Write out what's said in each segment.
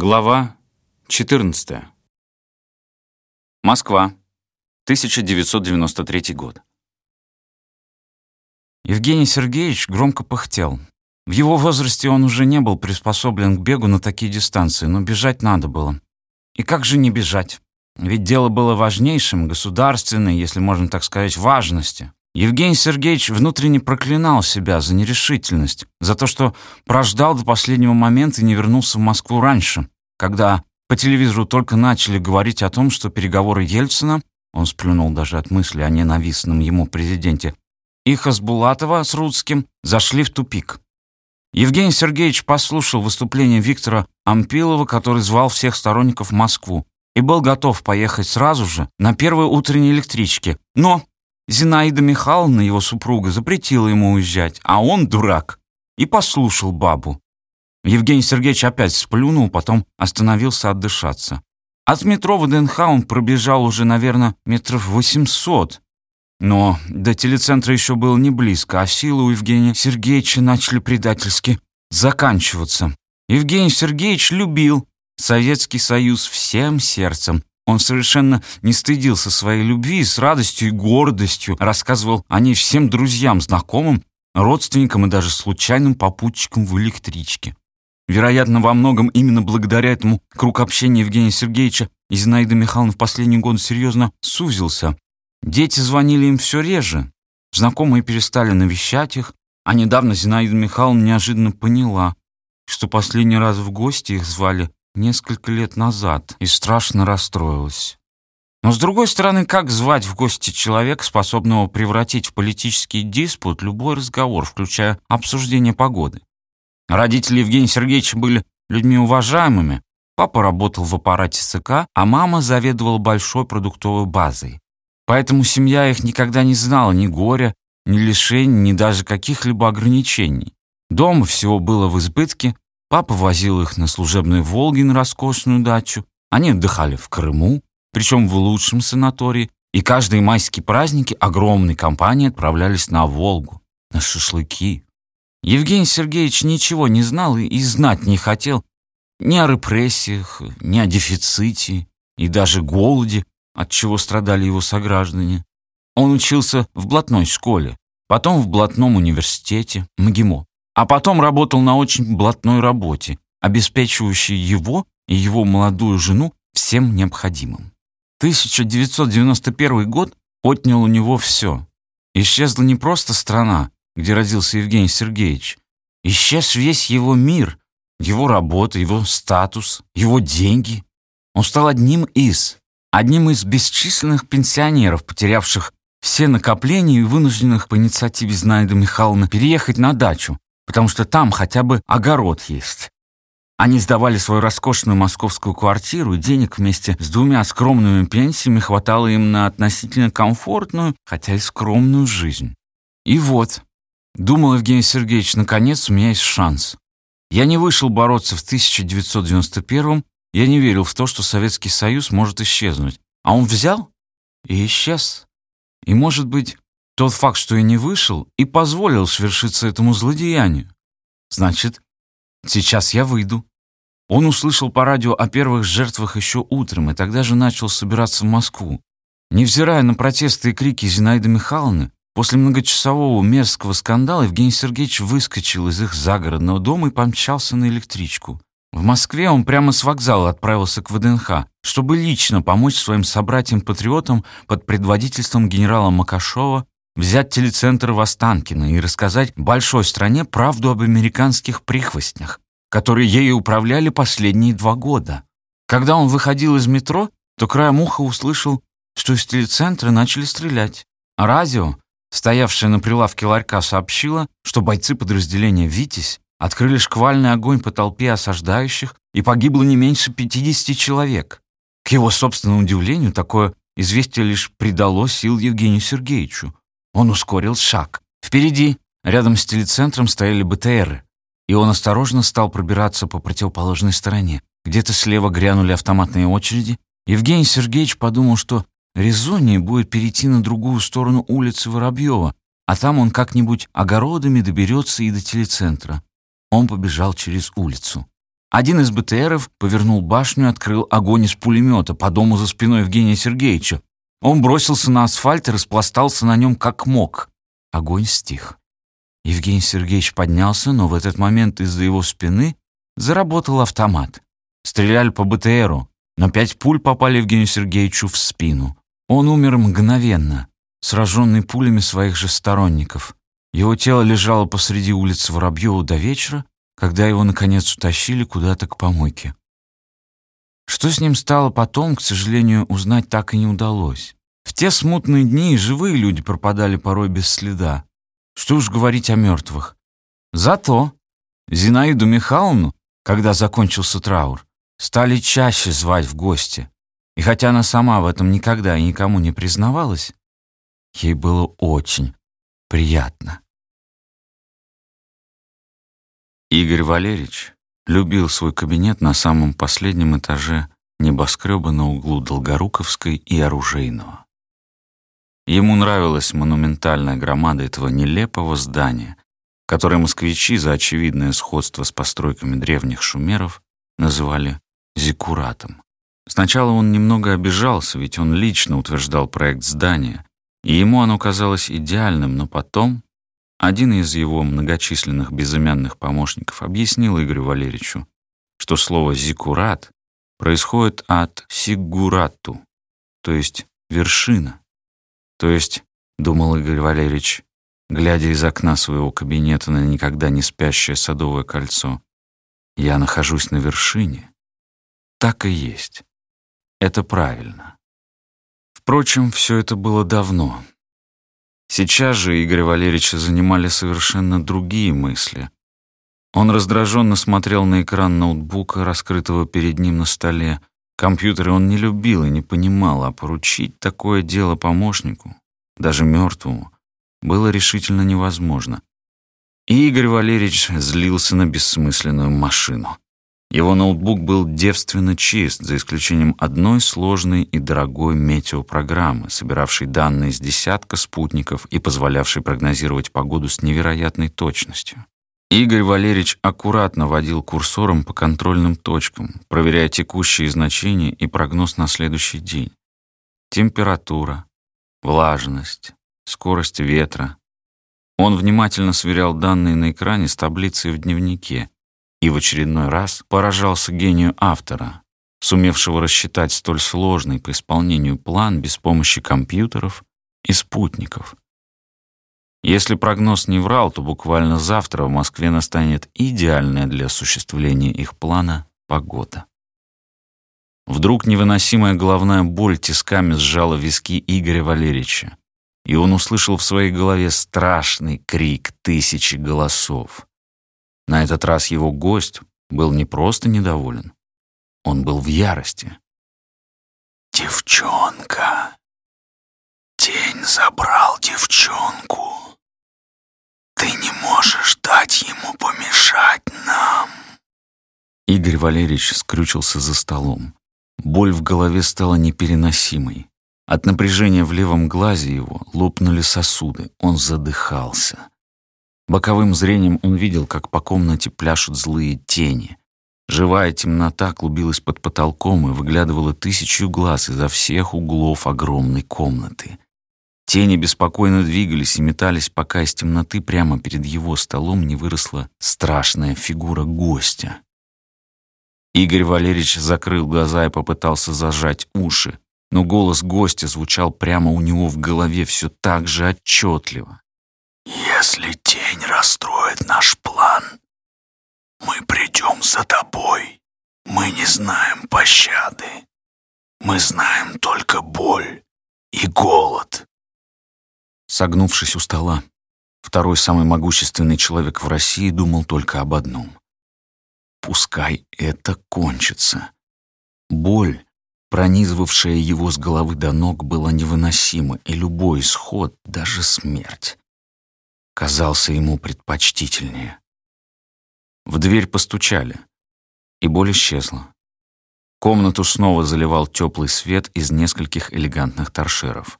Глава 14. Москва. 1993 год. Евгений Сергеевич громко пыхтел. В его возрасте он уже не был приспособлен к бегу на такие дистанции, но бежать надо было. И как же не бежать? Ведь дело было важнейшим, государственной, если можно так сказать, важности. Евгений Сергеевич внутренне проклинал себя за нерешительность, за то, что прождал до последнего момента и не вернулся в Москву раньше, когда по телевизору только начали говорить о том, что переговоры Ельцина, он сплюнул даже от мысли о ненавистном ему президенте, и Хасбулатова с Рудским зашли в тупик. Евгений Сергеевич послушал выступление Виктора Ампилова, который звал всех сторонников в Москву, и был готов поехать сразу же на первой утренней электричке. Но Зинаида Михайловна, его супруга, запретила ему уезжать, а он, дурак, и послушал бабу. Евгений Сергеевич опять сплюнул, потом остановился отдышаться. От метро в ДНХ он пробежал уже, наверное, метров восемьсот. Но до телецентра еще было не близко, а силы у Евгения Сергеевича начали предательски заканчиваться. Евгений Сергеевич любил Советский Союз всем сердцем, он совершенно не стыдился своей любви и с радостью и гордостью рассказывал о ней всем друзьям, знакомым, родственникам и даже случайным попутчикам в электричке. Вероятно, во многом именно благодаря этому круг общения Евгения Сергеевича и Зинаиды Михайловны в последние годы серьезно сузился. Дети звонили им все реже, знакомые перестали навещать их, а недавно Зинаида Михайловна неожиданно поняла, что последний раз в гости их звали несколько лет назад и страшно расстроилась. Но, с другой стороны, как звать в гости человека, способного превратить в политический диспут любой разговор, включая обсуждение погоды? Родители Евгения Сергеевича были людьми уважаемыми. Папа работал в аппарате ЦК, а мама заведовала большой продуктовой базой. Поэтому семья их никогда не знала ни горя, ни лишений, ни даже каких-либо ограничений. Дома всего было в избытке, Папа возил их на служебной «Волге» на роскошную дачу. Они отдыхали в Крыму, причем в лучшем санатории, и каждые майские праздники огромной компанией отправлялись на Волгу, на шашлыки. Евгений Сергеевич ничего не знал и знать не хотел ни о репрессиях, ни о дефиците и даже голоде, от чего страдали его сограждане. Он учился в блатной школе, потом в блатном университете МГИМО а потом работал на очень блатной работе, обеспечивающей его и его молодую жену всем необходимым. 1991 год отнял у него все. Исчезла не просто страна, где родился Евгений Сергеевич. Исчез весь его мир, его работа, его статус, его деньги. Он стал одним из, одним из бесчисленных пенсионеров, потерявших все накопления и вынужденных по инициативе Знайда Михайловны переехать на дачу, потому что там хотя бы огород есть. Они сдавали свою роскошную московскую квартиру, и денег вместе с двумя скромными пенсиями хватало им на относительно комфортную, хотя и скромную жизнь. И вот, думал Евгений Сергеевич, наконец у меня есть шанс. Я не вышел бороться в 1991-м, я не верил в то, что Советский Союз может исчезнуть. А он взял и исчез. И, может быть, тот факт, что я не вышел, и позволил свершиться этому злодеянию. Значит, сейчас я выйду. Он услышал по радио о первых жертвах еще утром, и тогда же начал собираться в Москву. Невзирая на протесты и крики Зинаиды Михайловны, после многочасового мерзкого скандала Евгений Сергеевич выскочил из их загородного дома и помчался на электричку. В Москве он прямо с вокзала отправился к ВДНХ, чтобы лично помочь своим собратьям-патриотам под предводительством генерала Макашова взять телецентр в Останкино и рассказать большой стране правду об американских прихвостнях, которые ею управляли последние два года. Когда он выходил из метро, то краем уха услышал, что из телецентра начали стрелять. А радио, стоявшее на прилавке ларька, сообщило, что бойцы подразделения «Витязь» открыли шквальный огонь по толпе осаждающих и погибло не меньше 50 человек. К его собственному удивлению, такое известие лишь придало сил Евгению Сергеевичу. Он ускорил шаг. Впереди, рядом с телецентром, стояли БТРы, и он осторожно стал пробираться по противоположной стороне. Где-то слева грянули автоматные очереди. Евгений Сергеевич подумал, что резоннее будет перейти на другую сторону улицы Воробьева, а там он как-нибудь огородами доберется и до телецентра. Он побежал через улицу. Один из БТРов повернул башню и открыл огонь из пулемета по дому за спиной Евгения Сергеевича. Он бросился на асфальт и распластался на нем как мог. Огонь стих. Евгений Сергеевич поднялся, но в этот момент из-за его спины заработал автомат. Стреляли по БТРу, но пять пуль попали Евгению Сергеевичу в спину. Он умер мгновенно, сраженный пулями своих же сторонников. Его тело лежало посреди улицы Воробьева до вечера, когда его, наконец, утащили куда-то к помойке. Что с ним стало потом, к сожалению, узнать так и не удалось. В те смутные дни живые люди пропадали порой без следа. Что уж говорить о мертвых. Зато Зинаиду Михайловну, когда закончился траур, стали чаще звать в гости. И хотя она сама в этом никогда и никому не признавалась, ей было очень приятно. Игорь Валерьевич любил свой кабинет на самом последнем этаже небоскреба на углу Долгоруковской и Оружейного. Ему нравилась монументальная громада этого нелепого здания, которое москвичи за очевидное сходство с постройками древних шумеров называли зиккуратом. Сначала он немного обижался, ведь он лично утверждал проект здания, и ему оно казалось идеальным, но потом один из его многочисленных безымянных помощников объяснил Игорю Валерьевичу, что слово «зиккурат» происходит от «сигурату», то есть «вершина». То есть, думал Игорь Валерьевич, глядя из окна своего кабинета на никогда не спящее садовое кольцо, я нахожусь на вершине. Так и есть. Это правильно. Впрочем, все это было давно. Сейчас же Игоря Валерьевича занимали совершенно другие мысли. Он раздраженно смотрел на экран ноутбука, раскрытого перед ним на столе, Компьютеры он не любил и не понимал, а поручить такое дело помощнику, даже мертвому, было решительно невозможно. И Игорь Валерьевич злился на бессмысленную машину. Его ноутбук был девственно чист, за исключением одной сложной и дорогой метеопрограммы, собиравшей данные с десятка спутников и позволявшей прогнозировать погоду с невероятной точностью. Игорь Валерьевич аккуратно водил курсором по контрольным точкам, проверяя текущие значения и прогноз на следующий день. Температура, влажность, скорость ветра. Он внимательно сверял данные на экране с таблицей в дневнике и в очередной раз поражался гению автора, сумевшего рассчитать столь сложный по исполнению план без помощи компьютеров и спутников — если прогноз не врал, то буквально завтра в Москве настанет идеальная для осуществления их плана погода. Вдруг невыносимая головная боль тисками сжала виски Игоря Валерьевича, и он услышал в своей голове страшный крик тысячи голосов. На этот раз его гость был не просто недоволен, он был в ярости. «Девчонка! Тень забрал девчонку!» Ты не можешь дать ему помешать нам. Игорь Валерьевич скрючился за столом. Боль в голове стала непереносимой. От напряжения в левом глазе его лопнули сосуды. Он задыхался. Боковым зрением он видел, как по комнате пляшут злые тени. Живая темнота клубилась под потолком и выглядывала тысячу глаз изо всех углов огромной комнаты. Тени беспокойно двигались и метались, пока из темноты прямо перед его столом не выросла страшная фигура гостя. Игорь Валерьевич закрыл глаза и попытался зажать уши, но голос гостя звучал прямо у него в голове все так же отчетливо. «Если тень расстроит наш план, мы придем за тобой. Мы не знаем пощады. Мы знаем только боль и голод. Согнувшись у стола, второй самый могущественный человек в России думал только об одном. Пускай это кончится. Боль, пронизывавшая его с головы до ног, была невыносима, и любой исход, даже смерть, казался ему предпочтительнее. В дверь постучали, и боль исчезла. Комнату снова заливал теплый свет из нескольких элегантных торшеров.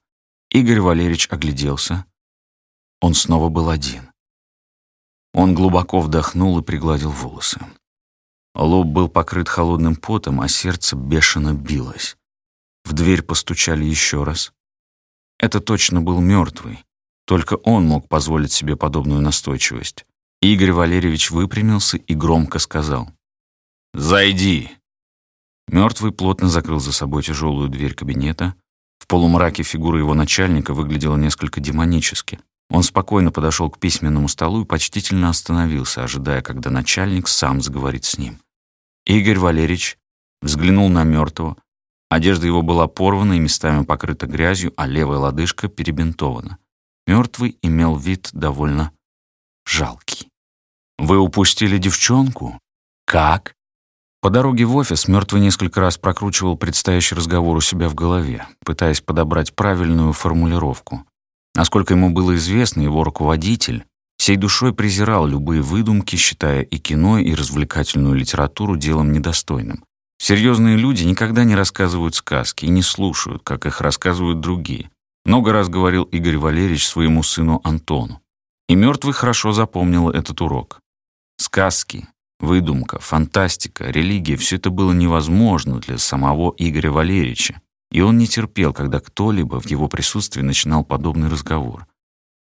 Игорь Валерьевич огляделся. Он снова был один. Он глубоко вдохнул и пригладил волосы. Лоб был покрыт холодным потом, а сердце бешено билось. В дверь постучали еще раз. Это точно был мертвый. Только он мог позволить себе подобную настойчивость. Игорь Валерьевич выпрямился и громко сказал. «Зайди!» Мертвый плотно закрыл за собой тяжелую дверь кабинета. В полумраке фигура его начальника выглядела несколько демонически. Он спокойно подошел к письменному столу и почтительно остановился, ожидая, когда начальник сам заговорит с ним. Игорь Валерьевич взглянул на мертвого. Одежда его была порвана и местами покрыта грязью, а левая лодыжка перебинтована. Мертвый имел вид довольно жалкий. «Вы упустили девчонку? Как?» По дороге в офис мертвый несколько раз прокручивал предстоящий разговор у себя в голове, пытаясь подобрать правильную формулировку. Насколько ему было известно, его руководитель всей душой презирал любые выдумки, считая и кино, и развлекательную литературу делом недостойным. Серьезные люди никогда не рассказывают сказки и не слушают, как их рассказывают другие. Много раз говорил Игорь Валерьевич своему сыну Антону. И мертвый хорошо запомнил этот урок. Сказки, выдумка, фантастика, религия — все это было невозможно для самого Игоря Валерьевича, и он не терпел, когда кто-либо в его присутствии начинал подобный разговор.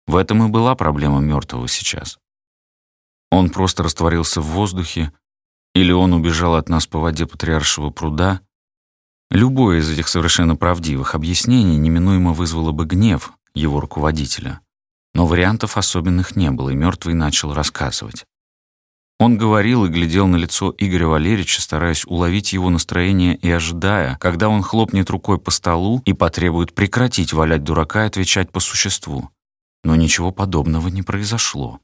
В этом и была проблема мертвого сейчас. Он просто растворился в воздухе, или он убежал от нас по воде Патриаршего пруда. Любое из этих совершенно правдивых объяснений неминуемо вызвало бы гнев его руководителя. Но вариантов особенных не было, и мертвый начал рассказывать. Он говорил и глядел на лицо Игоря Валерьевича, стараясь уловить его настроение и ожидая, когда он хлопнет рукой по столу и потребует прекратить валять дурака и отвечать по существу. Но ничего подобного не произошло.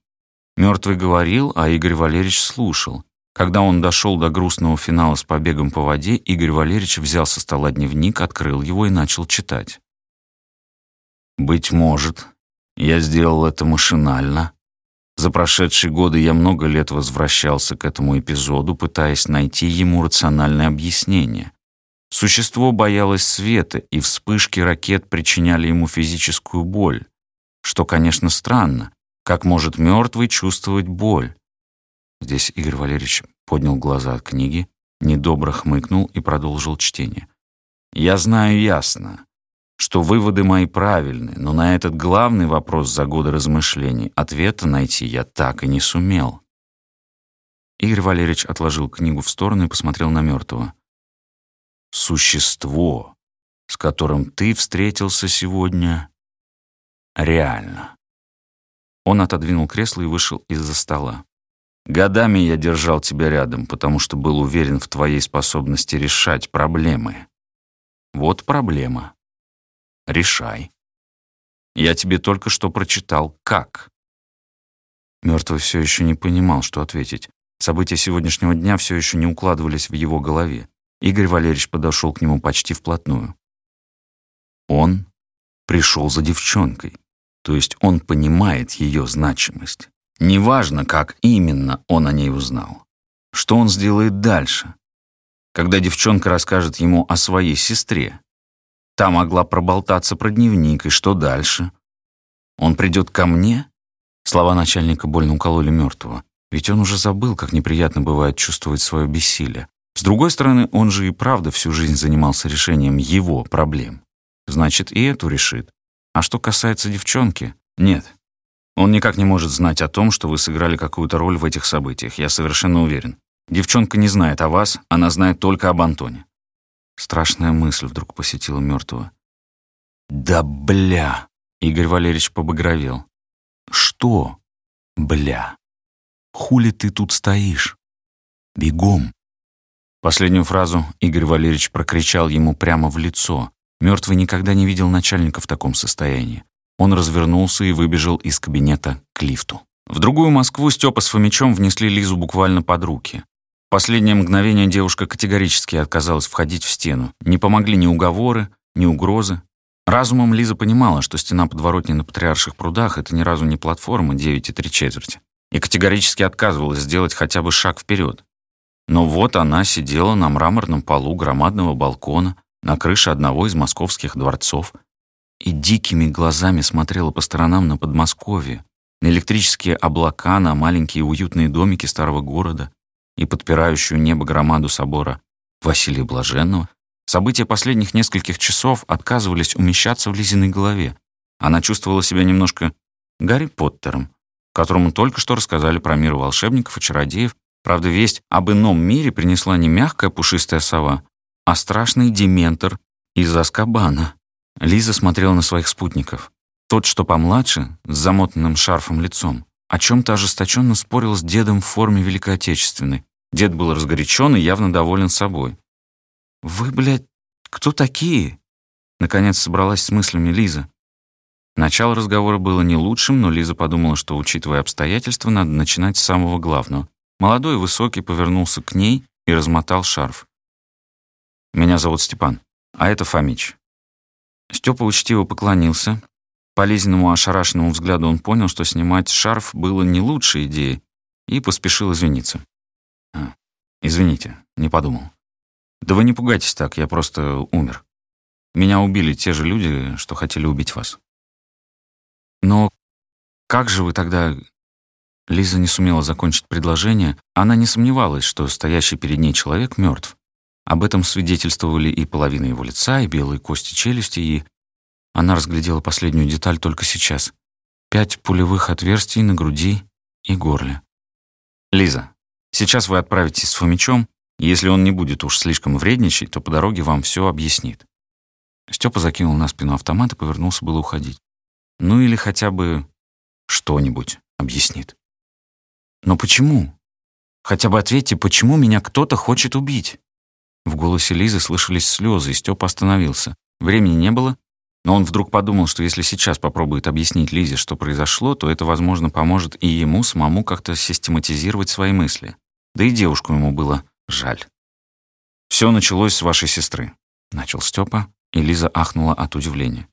Мертвый говорил, а Игорь Валерьевич слушал. Когда он дошел до грустного финала с побегом по воде, Игорь Валерьевич взял со стола дневник, открыл его и начал читать. «Быть может, я сделал это машинально, за прошедшие годы я много лет возвращался к этому эпизоду, пытаясь найти ему рациональное объяснение. Существо боялось света, и вспышки ракет причиняли ему физическую боль. Что, конечно, странно. Как может мертвый чувствовать боль? Здесь Игорь Валерьевич поднял глаза от книги, недобро хмыкнул и продолжил чтение. «Я знаю ясно что выводы мои правильны, но на этот главный вопрос за годы размышлений ответа найти я так и не сумел. Игорь Валерьевич отложил книгу в сторону и посмотрел на мертвого. «Существо, с которым ты встретился сегодня, реально». Он отодвинул кресло и вышел из-за стола. «Годами я держал тебя рядом, потому что был уверен в твоей способности решать проблемы. Вот проблема. Решай. Я тебе только что прочитал. Как? Мертвый все еще не понимал, что ответить. События сегодняшнего дня все еще не укладывались в его голове. Игорь Валерьевич подошел к нему почти вплотную. Он пришел за девчонкой. То есть он понимает ее значимость. Неважно, как именно он о ней узнал. Что он сделает дальше, когда девчонка расскажет ему о своей сестре, Та могла проболтаться про дневник, и что дальше? Он придет ко мне? Слова начальника больно укололи мертвого. Ведь он уже забыл, как неприятно бывает чувствовать свое бессилие. С другой стороны, он же и правда всю жизнь занимался решением его проблем. Значит, и эту решит. А что касается девчонки, нет. Он никак не может знать о том, что вы сыграли какую-то роль в этих событиях, я совершенно уверен. Девчонка не знает о вас, она знает только об Антоне. Страшная мысль вдруг посетила мертвого. «Да бля!» — Игорь Валерьевич побагровел. «Что? Бля! Хули ты тут стоишь? Бегом!» Последнюю фразу Игорь Валерьевич прокричал ему прямо в лицо. Мертвый никогда не видел начальника в таком состоянии. Он развернулся и выбежал из кабинета к лифту. В другую Москву Степа с Фомичом внесли Лизу буквально под руки последнее мгновение девушка категорически отказалась входить в стену. Не помогли ни уговоры, ни угрозы. Разумом Лиза понимала, что стена подворотни на Патриарших прудах — это ни разу не платформа 9 и 3 четверти, и категорически отказывалась сделать хотя бы шаг вперед. Но вот она сидела на мраморном полу громадного балкона на крыше одного из московских дворцов и дикими глазами смотрела по сторонам на Подмосковье, на электрические облака, на маленькие уютные домики старого города, и подпирающую небо громаду собора Василия Блаженного, события последних нескольких часов отказывались умещаться в Лизиной голове. Она чувствовала себя немножко Гарри Поттером, которому только что рассказали про мир волшебников и чародеев. Правда, весть об ином мире принесла не мягкая пушистая сова, а страшный дементор из Аскабана. Лиза смотрела на своих спутников. Тот, что помладше, с замотанным шарфом лицом, о чем-то ожесточенно спорил с дедом в форме Великой Отечественной. Дед был разгорячен и явно доволен собой. «Вы, блядь, кто такие?» Наконец собралась с мыслями Лиза. Начало разговора было не лучшим, но Лиза подумала, что, учитывая обстоятельства, надо начинать с самого главного. Молодой высокий повернулся к ней и размотал шарф. «Меня зовут Степан, а это Фомич». Степа учтиво поклонился. По Лизиному ошарашенному взгляду он понял, что снимать шарф было не лучшей идеей, и поспешил извиниться. «А, извините, не подумал. Да вы не пугайтесь так, я просто умер. Меня убили те же люди, что хотели убить вас». «Но как же вы тогда...» Лиза не сумела закончить предложение. Она не сомневалась, что стоящий перед ней человек мертв. Об этом свидетельствовали и половина его лица, и белые кости челюсти, и... Она разглядела последнюю деталь только сейчас. Пять пулевых отверстий на груди и горле. «Лиза, сейчас вы отправитесь с Фомичом, если он не будет уж слишком вредничать, то по дороге вам все объяснит». Степа закинул на спину автомат и повернулся было уходить. Ну или хотя бы что-нибудь объяснит. Но почему? Хотя бы ответьте, почему меня кто-то хочет убить? В голосе Лизы слышались слезы, и Степа остановился. Времени не было, но он вдруг подумал, что если сейчас попробует объяснить Лизе, что произошло, то это, возможно, поможет и ему самому как-то систематизировать свои мысли. Да и девушку ему было жаль. Все началось с вашей сестры», — начал Степа, и Лиза ахнула от удивления.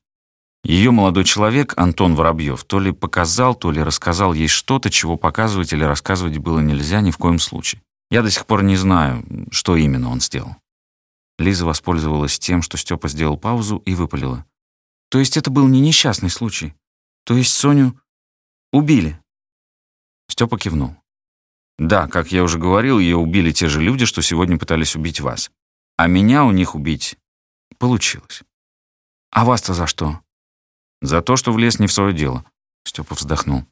Ее молодой человек, Антон Воробьев, то ли показал, то ли рассказал ей что-то, чего показывать или рассказывать было нельзя ни в коем случае. Я до сих пор не знаю, что именно он сделал. Лиза воспользовалась тем, что Степа сделал паузу и выпалила. То есть это был не несчастный случай? То есть Соню убили? Степа кивнул. Да, как я уже говорил, ее убили те же люди, что сегодня пытались убить вас. А меня у них убить получилось. А вас-то за что? За то, что влез не в свое дело. Степа вздохнул.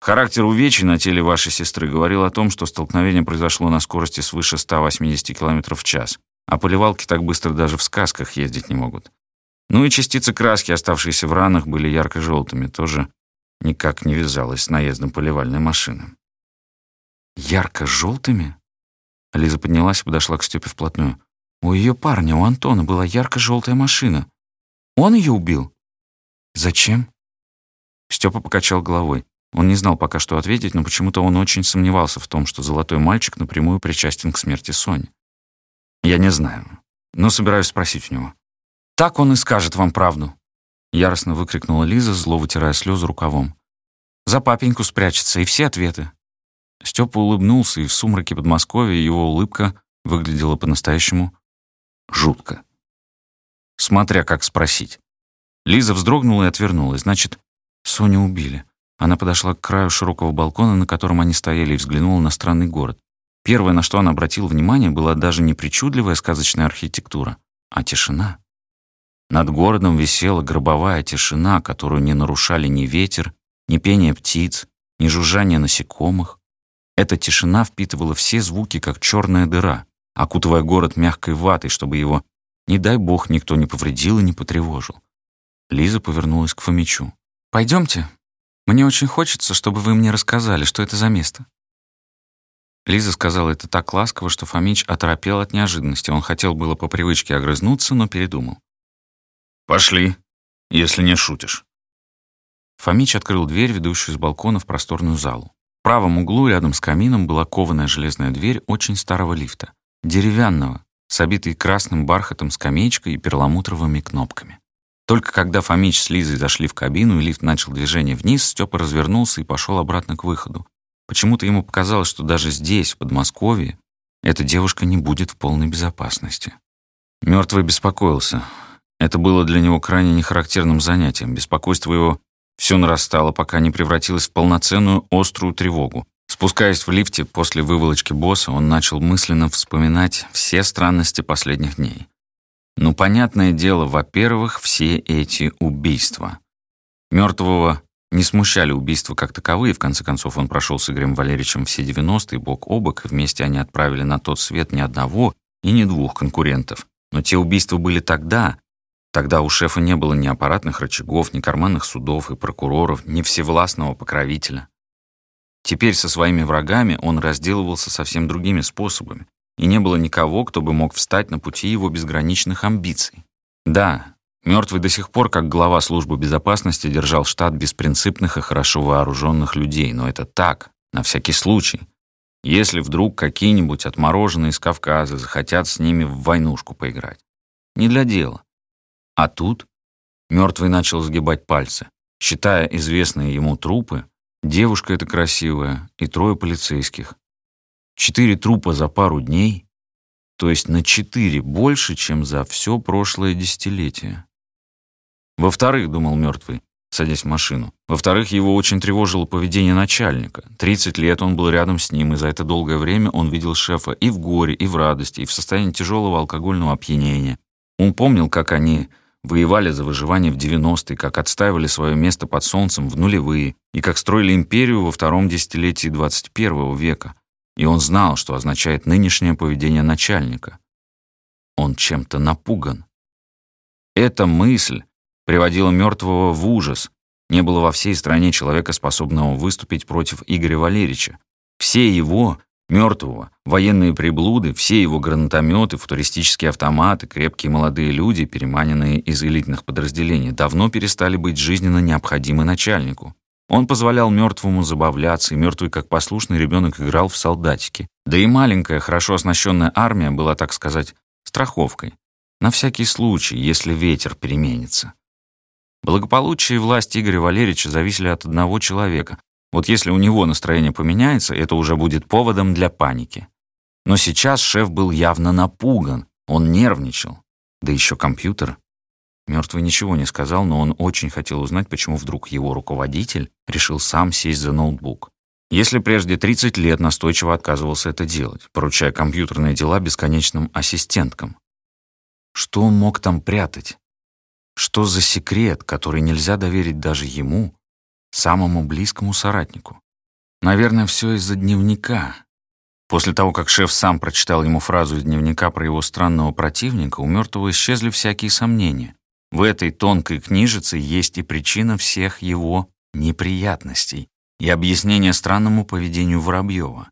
Характер увечий на теле вашей сестры говорил о том, что столкновение произошло на скорости свыше 180 км в час, а поливалки так быстро даже в сказках ездить не могут. Ну и частицы краски, оставшиеся в ранах, были ярко-желтыми, тоже никак не вязалось с наездом поливальной машины. «Ярко-желтыми?» Лиза поднялась и подошла к Степе вплотную. «У ее парня, у Антона, была ярко-желтая машина. Он ее убил?» «Зачем?» Степа покачал головой. Он не знал пока, что ответить, но почему-то он очень сомневался в том, что золотой мальчик напрямую причастен к смерти Сони. «Я не знаю, но собираюсь спросить у него». «Так он и скажет вам правду», — яростно выкрикнула Лиза, зло вытирая слезы рукавом. «За папеньку спрячется, и все ответы». Степа улыбнулся, и в сумраке Подмосковья его улыбка выглядела по-настоящему жутко. Смотря как спросить. Лиза вздрогнула и отвернулась. Значит, Соню убили. Она подошла к краю широкого балкона, на котором они стояли, и взглянула на странный город. Первое, на что она обратила внимание, была даже не причудливая сказочная архитектура, а тишина. Над городом висела гробовая тишина, которую не нарушали ни ветер, ни пение птиц, ни жужжание насекомых. Эта тишина впитывала все звуки, как черная дыра, окутывая город мягкой ватой, чтобы его, не дай бог, никто не повредил и не потревожил. Лиза повернулась к Фомичу. «Пойдемте. Мне очень хочется, чтобы вы мне рассказали, что это за место». Лиза сказала это так ласково, что Фомич оторопел от неожиданности. Он хотел было по привычке огрызнуться, но передумал. «Пошли, если не шутишь». Фомич открыл дверь, ведущую с балкона в просторную залу. В правом углу рядом с камином была кованая железная дверь очень старого лифта. Деревянного, с обитой красным бархатом скамеечкой и перламутровыми кнопками. Только когда Фомич с Лизой зашли в кабину и лифт начал движение вниз, Степа развернулся и пошел обратно к выходу. Почему-то ему показалось, что даже здесь, в Подмосковье, эта девушка не будет в полной безопасности. Мертвый беспокоился. Это было для него крайне нехарактерным занятием. Беспокойство его все нарастало, пока не превратилось в полноценную острую тревогу. Спускаясь в лифте после выволочки босса, он начал мысленно вспоминать все странности последних дней. Ну, понятное дело, во-первых, все эти убийства. Мертвого не смущали убийства как таковые, в конце концов он прошел с Игорем Валерьевичем все 90-е бок о бок, и вместе они отправили на тот свет ни одного и ни двух конкурентов. Но те убийства были тогда. Тогда у шефа не было ни аппаратных рычагов, ни карманных судов и прокуроров, ни всевластного покровителя. Теперь со своими врагами он разделывался совсем другими способами, и не было никого, кто бы мог встать на пути его безграничных амбиций. Да, мертвый до сих пор, как глава службы безопасности, держал штат беспринципных и хорошо вооруженных людей, но это так, на всякий случай. Если вдруг какие-нибудь отмороженные из Кавказа захотят с ними в войнушку поиграть. Не для дела. А тут мертвый начал сгибать пальцы, считая известные ему трупы, Девушка эта красивая и трое полицейских. Четыре трупа за пару дней, то есть на четыре больше, чем за все прошлое десятилетие. Во-вторых, думал мертвый, садясь в машину, во-вторых, его очень тревожило поведение начальника. Тридцать лет он был рядом с ним, и за это долгое время он видел шефа и в горе, и в радости, и в состоянии тяжелого алкогольного опьянения. Он помнил, как они воевали за выживание в 90-е, как отстаивали свое место под солнцем в нулевые и как строили империю во втором десятилетии 21 века. И он знал, что означает нынешнее поведение начальника. Он чем-то напуган. Эта мысль приводила мертвого в ужас. Не было во всей стране человека, способного выступить против Игоря Валерьевича. Все его Мертвого, военные приблуды, все его гранатометы, футуристические автоматы, крепкие молодые люди, переманенные из элитных подразделений, давно перестали быть жизненно необходимы начальнику. Он позволял мертвому забавляться, и мертвый, как послушный ребенок, играл в солдатики. Да и маленькая, хорошо оснащенная армия была, так сказать, страховкой. На всякий случай, если ветер переменится. Благополучие и власть Игоря Валерьевича зависели от одного человека, вот если у него настроение поменяется, это уже будет поводом для паники. Но сейчас шеф был явно напуган, он нервничал. Да еще компьютер. Мертвый ничего не сказал, но он очень хотел узнать, почему вдруг его руководитель решил сам сесть за ноутбук. Если прежде 30 лет настойчиво отказывался это делать, поручая компьютерные дела бесконечным ассистенткам. Что он мог там прятать? Что за секрет, который нельзя доверить даже ему, самому близкому соратнику. Наверное, все из-за дневника. После того, как шеф сам прочитал ему фразу из дневника про его странного противника, у мертвого исчезли всякие сомнения. В этой тонкой книжице есть и причина всех его неприятностей и объяснение странному поведению Воробьева.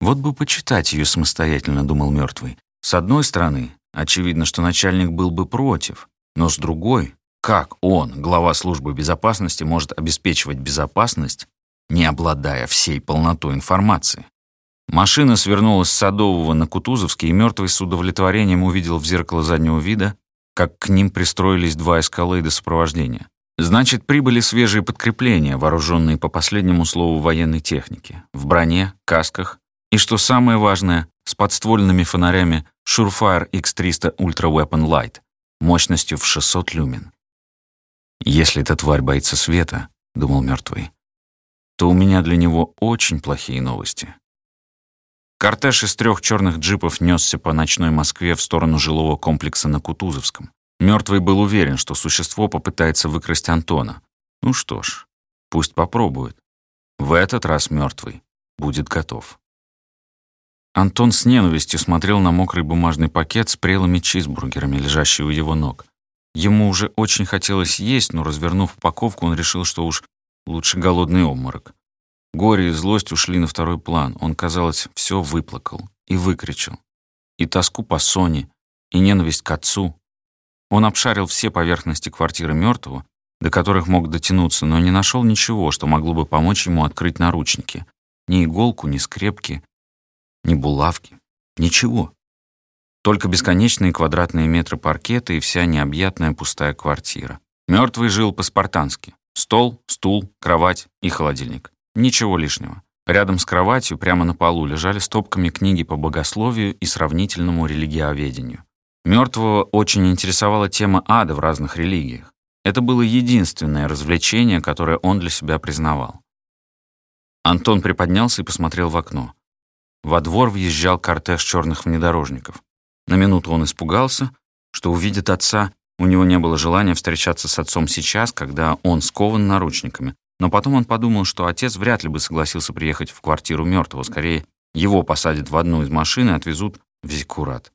Вот бы почитать ее самостоятельно, думал мертвый. С одной стороны, очевидно, что начальник был бы против, но с другой, как он, глава службы безопасности, может обеспечивать безопасность, не обладая всей полнотой информации? Машина свернулась с Садового на Кутузовский, и мертвый с удовлетворением увидел в зеркало заднего вида, как к ним пристроились два эскалейда сопровождения. Значит, прибыли свежие подкрепления, вооруженные по последнему слову военной техники, в броне, касках и, что самое важное, с подствольными фонарями Surefire X300 Ultra Weapon Light мощностью в 600 люмен. «Если эта тварь боится света», — думал мертвый, то у меня для него очень плохие новости. Кортеж из трех черных джипов несся по ночной Москве в сторону жилого комплекса на Кутузовском. Мертвый был уверен, что существо попытается выкрасть Антона. Ну что ж, пусть попробует. В этот раз мертвый будет готов. Антон с ненавистью смотрел на мокрый бумажный пакет с прелыми чизбургерами, лежащий у его ног. Ему уже очень хотелось есть, но, развернув упаковку, он решил, что уж лучше голодный обморок. Горе и злость ушли на второй план. Он, казалось, все выплакал и выкричал. И тоску по Соне, и ненависть к отцу. Он обшарил все поверхности квартиры мертвого, до которых мог дотянуться, но не нашел ничего, что могло бы помочь ему открыть наручники. Ни иголку, ни скрепки, ни булавки. Ничего. Только бесконечные квадратные метры паркета и вся необъятная пустая квартира. Мертвый жил по-спартански. Стол, стул, кровать и холодильник. Ничего лишнего. Рядом с кроватью, прямо на полу, лежали стопками книги по богословию и сравнительному религиоведению. Мертвого очень интересовала тема ада в разных религиях. Это было единственное развлечение, которое он для себя признавал. Антон приподнялся и посмотрел в окно. Во двор въезжал кортеж черных внедорожников. На минуту он испугался, что увидит отца. У него не было желания встречаться с отцом сейчас, когда он скован наручниками. Но потом он подумал, что отец вряд ли бы согласился приехать в квартиру мертвого. Скорее, его посадят в одну из машин и отвезут в Зиккурат.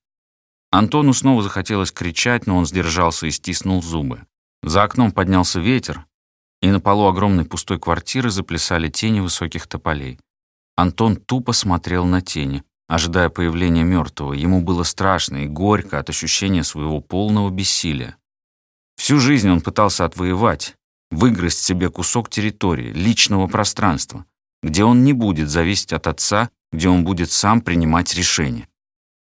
Антону снова захотелось кричать, но он сдержался и стиснул зубы. За окном поднялся ветер, и на полу огромной пустой квартиры заплясали тени высоких тополей. Антон тупо смотрел на тени, ожидая появления мертвого. Ему было страшно и горько от ощущения своего полного бессилия. Всю жизнь он пытался отвоевать, выгрызть себе кусок территории, личного пространства, где он не будет зависеть от отца, где он будет сам принимать решения.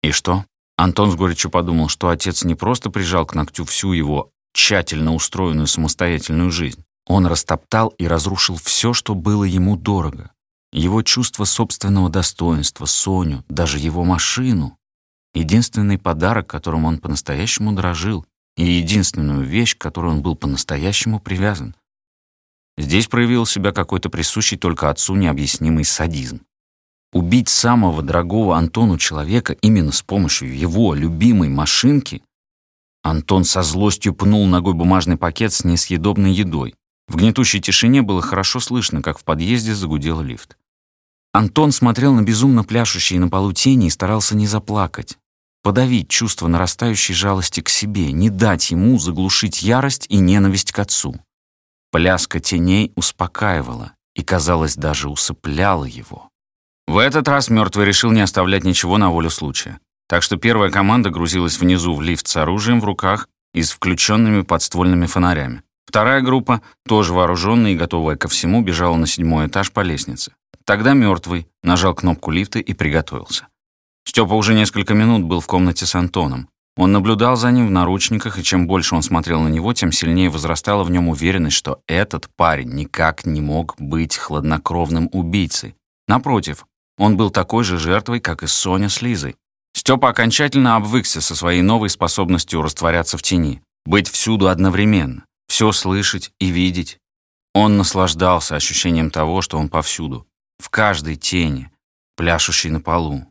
И что? Антон с горечью подумал, что отец не просто прижал к ногтю всю его тщательно устроенную самостоятельную жизнь. Он растоптал и разрушил все, что было ему дорого. Его чувство собственного достоинства, Соню, даже его машину. Единственный подарок, которым он по-настоящему дорожил, и единственную вещь, к которой он был по-настоящему привязан. Здесь проявил себя какой-то присущий только отцу необъяснимый садизм. Убить самого дорогого Антону человека именно с помощью его любимой машинки Антон со злостью пнул ногой бумажный пакет с несъедобной едой. В гнетущей тишине было хорошо слышно, как в подъезде загудел лифт. Антон смотрел на безумно пляшущие на полу тени и старался не заплакать, подавить чувство нарастающей жалости к себе, не дать ему заглушить ярость и ненависть к отцу. Пляска теней успокаивала и, казалось, даже усыпляла его. В этот раз мертвый решил не оставлять ничего на волю случая. Так что первая команда грузилась внизу в лифт с оружием в руках и с включенными подствольными фонарями. Вторая группа, тоже вооруженная и готовая ко всему, бежала на седьмой этаж по лестнице. Тогда мертвый нажал кнопку лифта и приготовился. Степа уже несколько минут был в комнате с Антоном. Он наблюдал за ним в наручниках, и чем больше он смотрел на него, тем сильнее возрастала в нем уверенность, что этот парень никак не мог быть хладнокровным убийцей. Напротив, он был такой же жертвой, как и Соня с Лизой. Степа окончательно обвыкся со своей новой способностью растворяться в тени, быть всюду одновременно все слышать и видеть. Он наслаждался ощущением того, что он повсюду, в каждой тени, пляшущей на полу.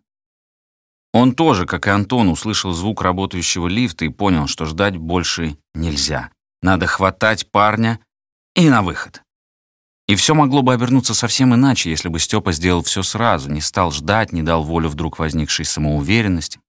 Он тоже, как и Антон, услышал звук работающего лифта и понял, что ждать больше нельзя. Надо хватать парня и на выход. И все могло бы обернуться совсем иначе, если бы Степа сделал все сразу, не стал ждать, не дал волю вдруг возникшей самоуверенности.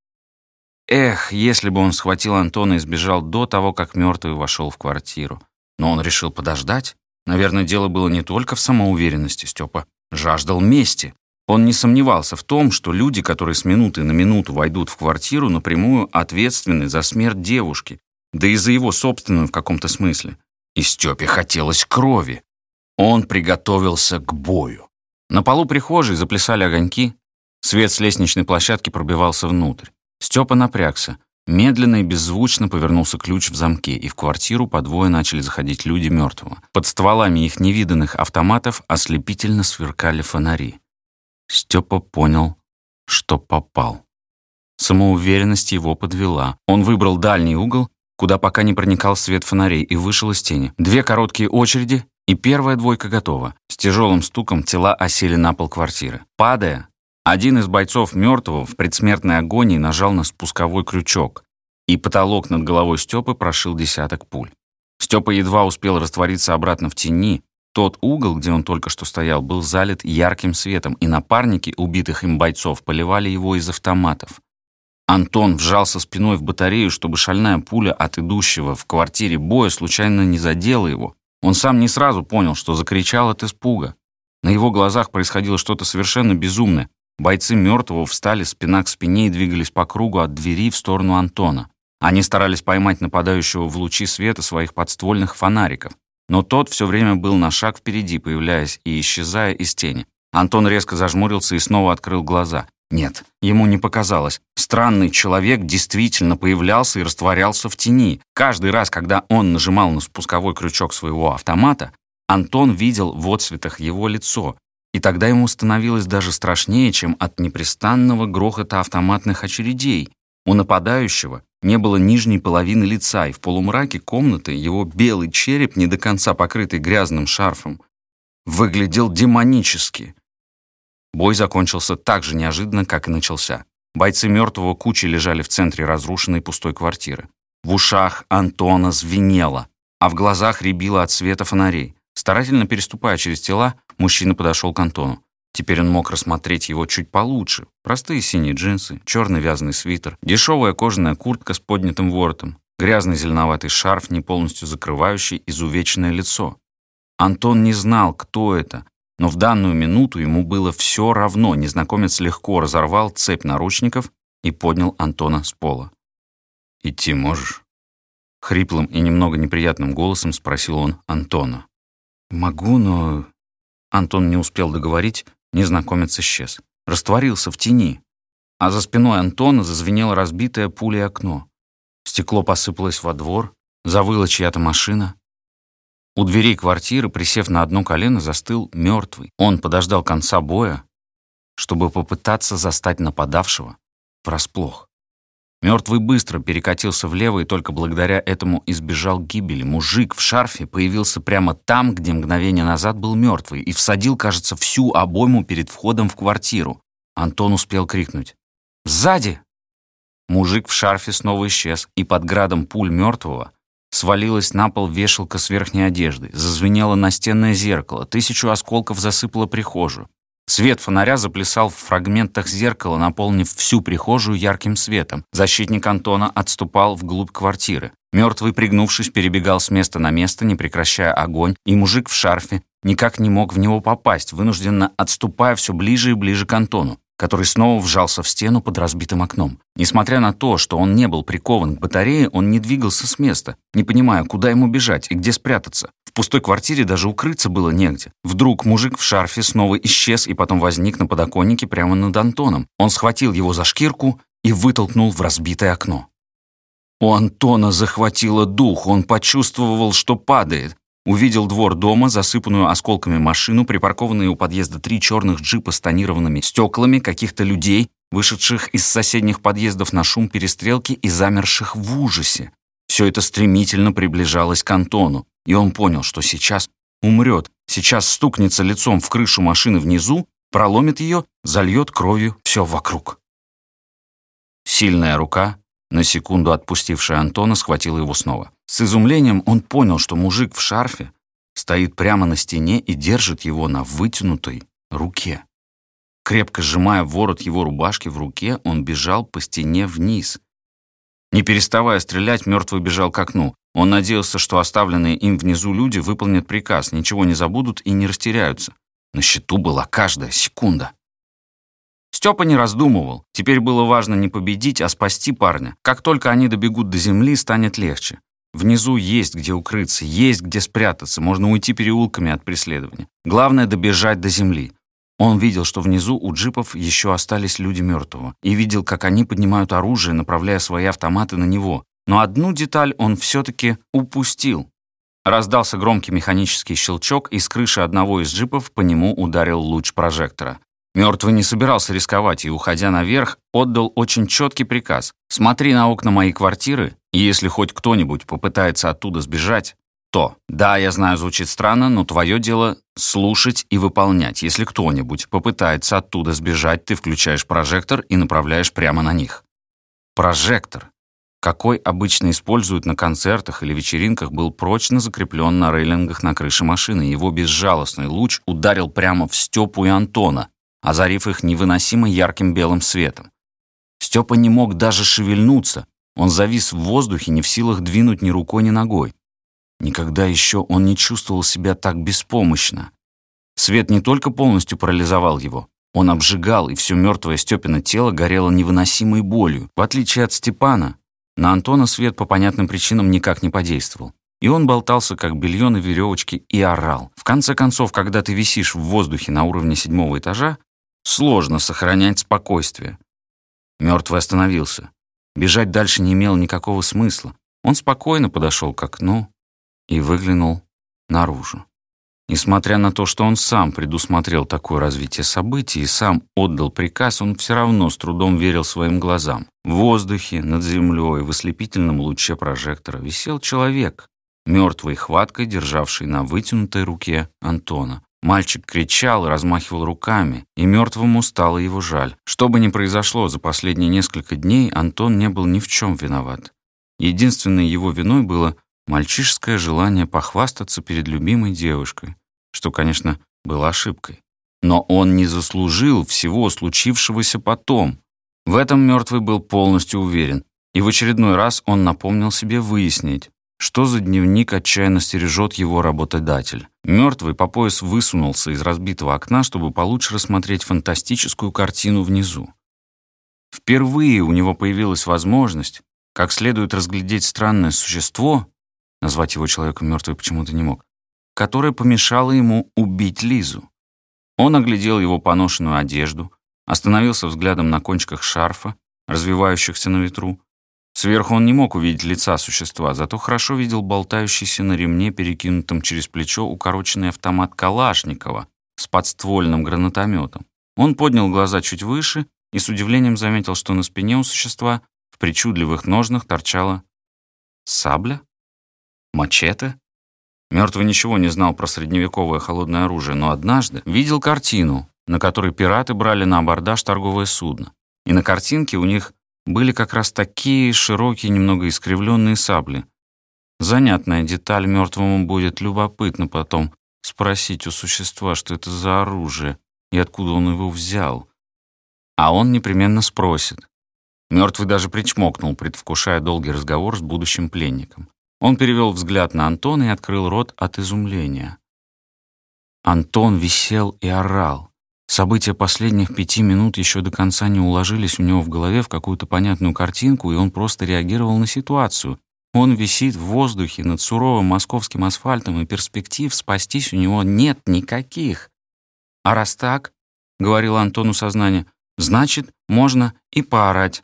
Эх, если бы он схватил Антона и сбежал до того, как мертвый вошел в квартиру. Но он решил подождать. Наверное, дело было не только в самоуверенности Степа. Жаждал мести. Он не сомневался в том, что люди, которые с минуты на минуту войдут в квартиру, напрямую ответственны за смерть девушки, да и за его собственную в каком-то смысле. И Степе хотелось крови. Он приготовился к бою. На полу прихожей заплясали огоньки, свет с лестничной площадки пробивался внутрь. Степа напрягся. Медленно и беззвучно повернулся ключ в замке, и в квартиру по двое начали заходить люди мертвого. Под стволами их невиданных автоматов ослепительно сверкали фонари. Степа понял, что попал. Самоуверенность его подвела. Он выбрал дальний угол, куда пока не проникал свет фонарей, и вышел из тени. Две короткие очереди, и первая двойка готова. С тяжелым стуком тела осели на пол квартиры. Падая, один из бойцов мертвого в предсмертной агонии нажал на спусковой крючок, и потолок над головой Степы прошил десяток пуль. Степа едва успел раствориться обратно в тени. Тот угол, где он только что стоял, был залит ярким светом, и напарники убитых им бойцов поливали его из автоматов. Антон вжался спиной в батарею, чтобы шальная пуля от идущего в квартире боя случайно не задела его. Он сам не сразу понял, что закричал от испуга. На его глазах происходило что-то совершенно безумное. Бойцы мертвого встали спина к спине и двигались по кругу от двери в сторону Антона. Они старались поймать нападающего в лучи света своих подствольных фонариков. Но тот все время был на шаг впереди, появляясь и исчезая из тени. Антон резко зажмурился и снова открыл глаза. Нет, ему не показалось. Странный человек действительно появлялся и растворялся в тени. Каждый раз, когда он нажимал на спусковой крючок своего автомата, Антон видел в отсветах его лицо, и тогда ему становилось даже страшнее, чем от непрестанного грохота автоматных очередей. У нападающего не было нижней половины лица, и в полумраке комнаты его белый череп, не до конца покрытый грязным шарфом, выглядел демонически. Бой закончился так же неожиданно, как и начался. Бойцы мертвого кучи лежали в центре разрушенной пустой квартиры. В ушах Антона звенело, а в глазах рябило от света фонарей. Старательно переступая через тела, мужчина подошел к Антону. Теперь он мог рассмотреть его чуть получше. Простые синие джинсы, черный вязаный свитер, дешевая кожаная куртка с поднятым воротом, грязный зеленоватый шарф, не полностью закрывающий изувеченное лицо. Антон не знал, кто это, но в данную минуту ему было все равно. Незнакомец легко разорвал цепь наручников и поднял Антона с пола. «Идти можешь?» Хриплым и немного неприятным голосом спросил он Антона. «Могу, но...» Антон не успел договорить, Незнакомец исчез. Растворился в тени. А за спиной Антона зазвенело разбитое пулей окно. Стекло посыпалось во двор, завыла чья-то машина. У дверей квартиры, присев на одно колено, застыл мертвый. Он подождал конца боя, чтобы попытаться застать нападавшего врасплох. Мертвый быстро перекатился влево и только благодаря этому избежал гибели. Мужик в шарфе появился прямо там, где мгновение назад был мертвый, и всадил, кажется, всю обойму перед входом в квартиру. Антон успел крикнуть. «Сзади!» Мужик в шарфе снова исчез, и под градом пуль мертвого свалилась на пол вешалка с верхней одеждой, зазвенело настенное зеркало, тысячу осколков засыпало прихожую. Свет фонаря заплясал в фрагментах зеркала, наполнив всю прихожую ярким светом. Защитник Антона отступал вглубь квартиры. Мертвый, пригнувшись, перебегал с места на место, не прекращая огонь, и мужик в шарфе никак не мог в него попасть, вынужденно отступая все ближе и ближе к Антону который снова вжался в стену под разбитым окном. Несмотря на то, что он не был прикован к батарее, он не двигался с места, не понимая, куда ему бежать и где спрятаться. Пустой квартире даже укрыться было негде. Вдруг мужик в шарфе снова исчез и потом возник на подоконнике прямо над Антоном. Он схватил его за шкирку и вытолкнул в разбитое окно. У Антона захватило дух, он почувствовал, что падает. Увидел двор дома, засыпанную осколками машину, припаркованные у подъезда три черных джипа с тонированными стеклами, каких-то людей, вышедших из соседних подъездов на шум перестрелки и замерших в ужасе. Все это стремительно приближалось к Антону, и он понял, что сейчас умрет, сейчас стукнется лицом в крышу машины внизу, проломит ее, зальет кровью все вокруг. Сильная рука на секунду отпустившая Антона, схватила его снова. С изумлением он понял, что мужик в шарфе стоит прямо на стене и держит его на вытянутой руке. Крепко сжимая ворот его рубашки в руке, он бежал по стене вниз. Не переставая стрелять, мертвый бежал к окну. Он надеялся, что оставленные им внизу люди выполнят приказ, ничего не забудут и не растеряются. На счету была каждая секунда. Степа не раздумывал. Теперь было важно не победить, а спасти парня. Как только они добегут до земли, станет легче. Внизу есть где укрыться, есть где спрятаться, можно уйти переулками от преследования. Главное — добежать до земли. Он видел, что внизу у джипов еще остались люди мертвого, и видел, как они поднимают оружие, направляя свои автоматы на него. Но одну деталь он все-таки упустил. Раздался громкий механический щелчок, и с крыши одного из джипов по нему ударил луч прожектора. Мертвый не собирался рисковать и, уходя наверх, отдал очень четкий приказ. «Смотри на окна моей квартиры, и если хоть кто-нибудь попытается оттуда сбежать, то, да, я знаю, звучит странно, но твое дело — слушать и выполнять. Если кто-нибудь попытается оттуда сбежать, ты включаешь прожектор и направляешь прямо на них». Прожектор, какой обычно используют на концертах или вечеринках, был прочно закреплен на рейлингах на крыше машины. Его безжалостный луч ударил прямо в Степу и Антона, озарив их невыносимо ярким белым светом. Степа не мог даже шевельнуться, он завис в воздухе, не в силах двинуть ни рукой, ни ногой. Никогда еще он не чувствовал себя так беспомощно. Свет не только полностью парализовал его, он обжигал, и все мертвое Степино тело горело невыносимой болью. В отличие от Степана, на Антона свет по понятным причинам никак не подействовал. И он болтался, как белье на веревочке, и орал. В конце концов, когда ты висишь в воздухе на уровне седьмого этажа, Сложно сохранять спокойствие. Мертвый остановился. Бежать дальше не имело никакого смысла. Он спокойно подошел к окну и выглянул наружу. Несмотря на то, что он сам предусмотрел такое развитие событий и сам отдал приказ, он все равно с трудом верил своим глазам. В воздухе, над землей, в ослепительном луче прожектора висел человек, мертвой хваткой державший на вытянутой руке Антона. Мальчик кричал и размахивал руками, и мертвому стало его жаль. Что бы ни произошло за последние несколько дней, Антон не был ни в чем виноват. Единственной его виной было мальчишеское желание похвастаться перед любимой девушкой, что, конечно, было ошибкой. Но он не заслужил всего случившегося потом. В этом мертвый был полностью уверен, и в очередной раз он напомнил себе выяснить, что за дневник отчаянно стережет его работодатель? Мертвый по пояс высунулся из разбитого окна, чтобы получше рассмотреть фантастическую картину внизу. Впервые у него появилась возможность как следует разглядеть странное существо, назвать его человеком мертвый почему-то не мог, которое помешало ему убить Лизу. Он оглядел его поношенную одежду, остановился взглядом на кончиках шарфа, развивающихся на ветру, Сверху он не мог увидеть лица существа, зато хорошо видел болтающийся на ремне, перекинутом через плечо, укороченный автомат Калашникова с подствольным гранатометом. Он поднял глаза чуть выше и с удивлением заметил, что на спине у существа в причудливых ножнах торчала сабля, мачете. Мертвый ничего не знал про средневековое холодное оружие, но однажды видел картину, на которой пираты брали на абордаж торговое судно. И на картинке у них были как раз такие широкие, немного искривленные сабли. Занятная деталь мертвому будет любопытно потом спросить у существа, что это за оружие и откуда он его взял. А он непременно спросит. Мертвый даже причмокнул, предвкушая долгий разговор с будущим пленником. Он перевел взгляд на Антона и открыл рот от изумления. Антон висел и орал. События последних пяти минут еще до конца не уложились у него в голове в какую-то понятную картинку, и он просто реагировал на ситуацию. Он висит в воздухе над суровым московским асфальтом, и перспектив спастись у него нет никаких. «А раз так, — говорил Антону сознание, — значит, можно и поорать».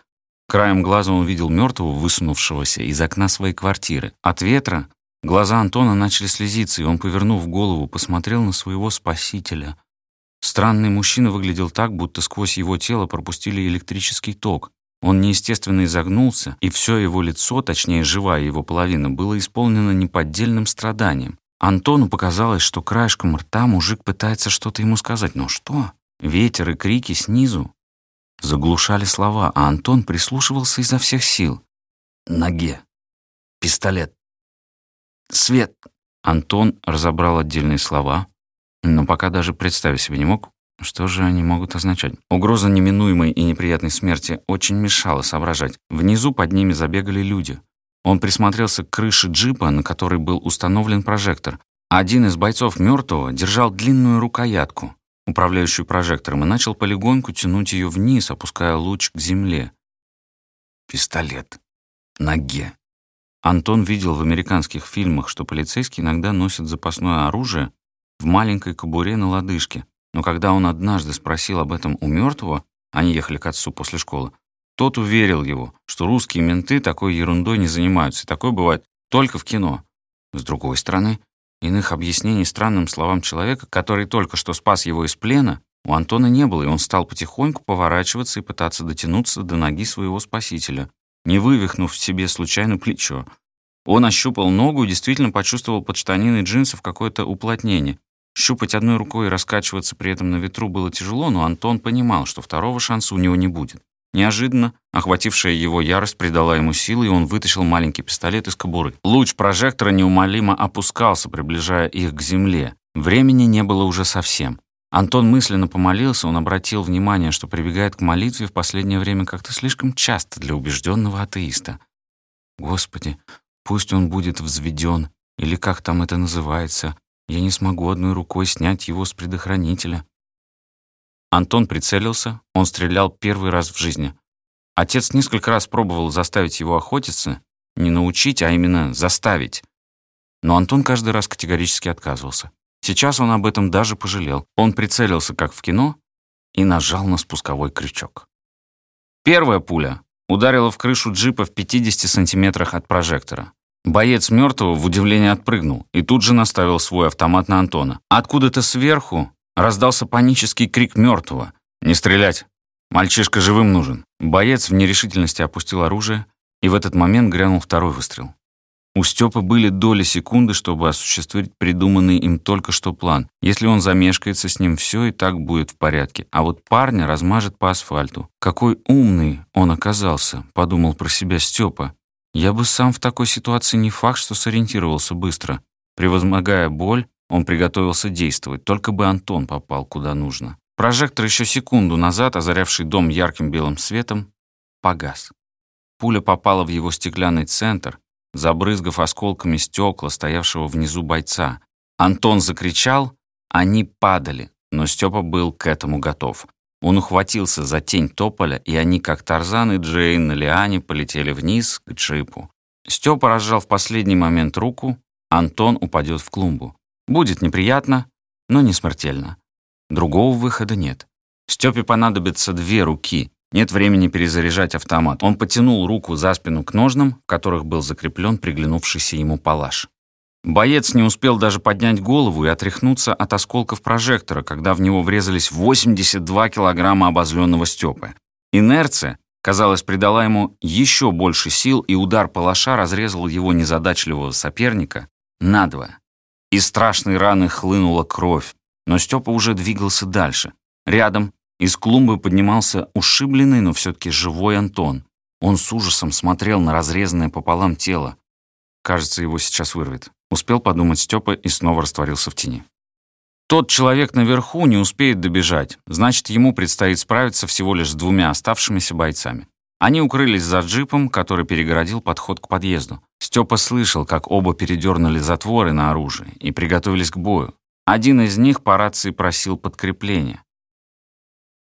Краем глаза он видел мертвого, высунувшегося из окна своей квартиры. От ветра глаза Антона начали слезиться, и он, повернув голову, посмотрел на своего спасителя — Странный мужчина выглядел так, будто сквозь его тело пропустили электрический ток. Он неестественно изогнулся, и все его лицо, точнее живая его половина, было исполнено неподдельным страданием. Антону показалось, что краешком рта мужик пытается что-то ему сказать. Но что? Ветер и крики снизу заглушали слова, а Антон прислушивался изо всех сил. «Ноге. Пистолет. Свет». Антон разобрал отдельные слова, но пока даже представить себе не мог, что же они могут означать. Угроза неминуемой и неприятной смерти очень мешала соображать. Внизу под ними забегали люди. Он присмотрелся к крыше джипа, на которой был установлен прожектор. Один из бойцов мертвого держал длинную рукоятку, управляющую прожектором, и начал полегоньку тянуть ее вниз, опуская луч к земле. Пистолет. Ноге. Антон видел в американских фильмах, что полицейские иногда носят запасное оружие, в маленькой кобуре на лодыжке. Но когда он однажды спросил об этом у мертвого, они ехали к отцу после школы, тот уверил его, что русские менты такой ерундой не занимаются, и такое бывает только в кино. С другой стороны, иных объяснений странным словам человека, который только что спас его из плена, у Антона не было, и он стал потихоньку поворачиваться и пытаться дотянуться до ноги своего спасителя, не вывихнув в себе случайно плечо. Он ощупал ногу и действительно почувствовал под штаниной джинсов какое-то уплотнение, Щупать одной рукой и раскачиваться при этом на ветру было тяжело, но Антон понимал, что второго шанса у него не будет. Неожиданно охватившая его ярость придала ему силы, и он вытащил маленький пистолет из кобуры. Луч прожектора неумолимо опускался, приближая их к земле. Времени не было уже совсем. Антон мысленно помолился, он обратил внимание, что прибегает к молитве в последнее время как-то слишком часто для убежденного атеиста. Господи, пусть он будет взведен, или как там это называется, я не смогу одной рукой снять его с предохранителя. Антон прицелился, он стрелял первый раз в жизни. Отец несколько раз пробовал заставить его охотиться, не научить, а именно заставить. Но Антон каждый раз категорически отказывался. Сейчас он об этом даже пожалел. Он прицелился, как в кино, и нажал на спусковой крючок. Первая пуля ударила в крышу джипа в 50 сантиметрах от прожектора. Боец мертвого в удивлении отпрыгнул и тут же наставил свой автомат на Антона. Откуда-то сверху раздался панический крик мертвого. «Не стрелять! Мальчишка живым нужен!» Боец в нерешительности опустил оружие, и в этот момент грянул второй выстрел. У Степы были доли секунды, чтобы осуществить придуманный им только что план. Если он замешкается с ним, все и так будет в порядке. А вот парня размажет по асфальту. Какой умный он оказался, подумал про себя Степа. Я бы сам в такой ситуации не факт, что сориентировался быстро. Превозмогая боль, он приготовился действовать, только бы Антон попал куда нужно. Прожектор еще секунду назад, озарявший дом ярким белым светом, погас. Пуля попала в его стеклянный центр, забрызгав осколками стекла стоявшего внизу бойца. Антон закричал, они падали, но Степа был к этому готов. Он ухватился за тень тополя, и они, как Тарзан и Джейн на лиане, полетели вниз к джипу. Степа разжал в последний момент руку, Антон упадет в клумбу. Будет неприятно, но не смертельно. Другого выхода нет. Степе понадобится две руки, нет времени перезаряжать автомат. Он потянул руку за спину к ножнам, в которых был закреплен приглянувшийся ему палаш. Боец не успел даже поднять голову и отряхнуться от осколков прожектора, когда в него врезались 82 килограмма обозленного Степы. Инерция, казалось, придала ему еще больше сил, и удар палаша разрезал его незадачливого соперника надвое. Из страшной раны хлынула кровь, но Степа уже двигался дальше. Рядом, из клумбы поднимался ушибленный, но все-таки живой Антон. Он с ужасом смотрел на разрезанное пополам тело. Кажется, его сейчас вырвет. Успел подумать Степа и снова растворился в тени. Тот человек наверху не успеет добежать, значит, ему предстоит справиться всего лишь с двумя оставшимися бойцами. Они укрылись за джипом, который перегородил подход к подъезду. Степа слышал, как оба передернули затворы на оружие и приготовились к бою. Один из них по рации просил подкрепления.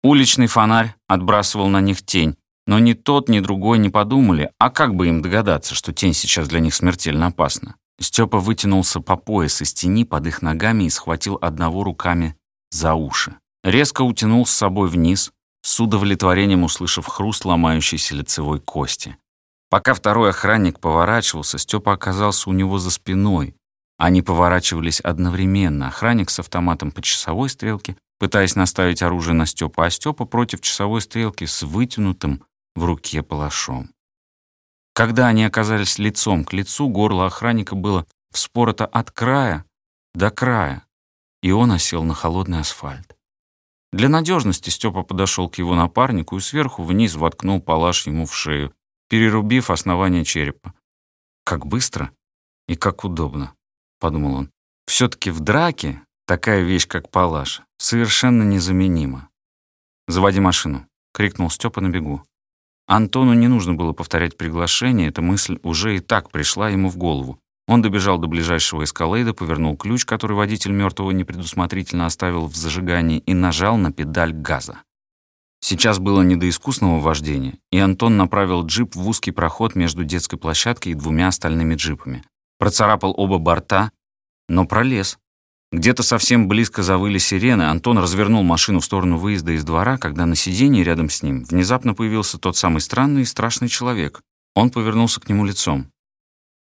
Уличный фонарь отбрасывал на них тень, но ни тот, ни другой не подумали, а как бы им догадаться, что тень сейчас для них смертельно опасна. Степа вытянулся по пояс из тени под их ногами и схватил одного руками за уши. Резко утянул с собой вниз, с удовлетворением услышав хруст ломающейся лицевой кости. Пока второй охранник поворачивался, Степа оказался у него за спиной. Они поворачивались одновременно, охранник с автоматом по часовой стрелке, пытаясь наставить оружие на Степа, а Степа против часовой стрелки с вытянутым в руке палашом. Когда они оказались лицом к лицу, горло охранника было вспорото от края до края, и он осел на холодный асфальт. Для надежности Степа подошел к его напарнику и сверху вниз воткнул палаш ему в шею, перерубив основание черепа. «Как быстро и как удобно», — подумал он. «Все-таки в драке такая вещь, как палаш, совершенно незаменима. «Заводи машину», — крикнул Степа на бегу. Антону не нужно было повторять приглашение, эта мысль уже и так пришла ему в голову. Он добежал до ближайшего эскалейда, повернул ключ, который водитель мертвого непредусмотрительно оставил в зажигании, и нажал на педаль газа. Сейчас было не до искусного вождения, и Антон направил джип в узкий проход между детской площадкой и двумя остальными джипами. Процарапал оба борта, но пролез. Где-то совсем близко завыли сирены, Антон развернул машину в сторону выезда из двора, когда на сиденье рядом с ним внезапно появился тот самый странный и страшный человек. Он повернулся к нему лицом.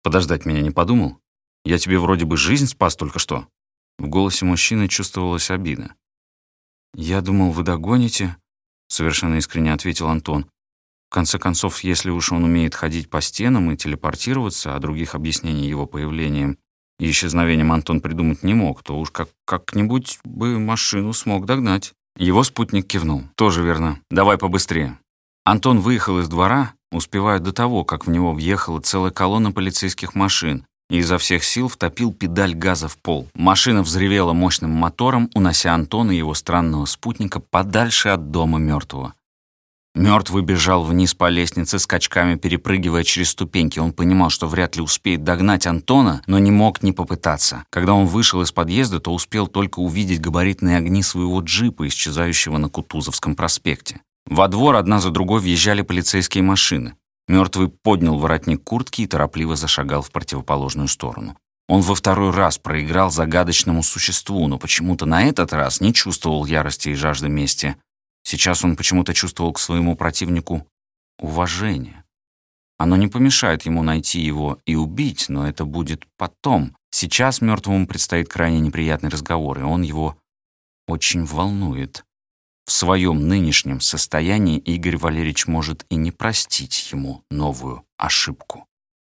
«Подождать меня не подумал? Я тебе вроде бы жизнь спас только что». В голосе мужчины чувствовалась обида. «Я думал, вы догоните», — совершенно искренне ответил Антон. В конце концов, если уж он умеет ходить по стенам и телепортироваться, а других объяснений его появлением и исчезновением Антон придумать не мог, то уж как- как-нибудь бы машину смог догнать. Его спутник кивнул. «Тоже верно. Давай побыстрее». Антон выехал из двора, успевая до того, как в него въехала целая колонна полицейских машин, и изо всех сил втопил педаль газа в пол. Машина взревела мощным мотором, унося Антона и его странного спутника подальше от дома мертвого. Мертвый бежал вниз по лестнице, скачками перепрыгивая через ступеньки. Он понимал, что вряд ли успеет догнать Антона, но не мог не попытаться. Когда он вышел из подъезда, то успел только увидеть габаритные огни своего джипа, исчезающего на Кутузовском проспекте. Во двор одна за другой въезжали полицейские машины. Мертвый поднял воротник куртки и торопливо зашагал в противоположную сторону. Он во второй раз проиграл загадочному существу, но почему-то на этот раз не чувствовал ярости и жажды мести. Сейчас он почему-то чувствовал к своему противнику уважение. Оно не помешает ему найти его и убить, но это будет потом. Сейчас мертвому предстоит крайне неприятный разговор, и он его очень волнует. В своем нынешнем состоянии Игорь Валерьевич может и не простить ему новую ошибку.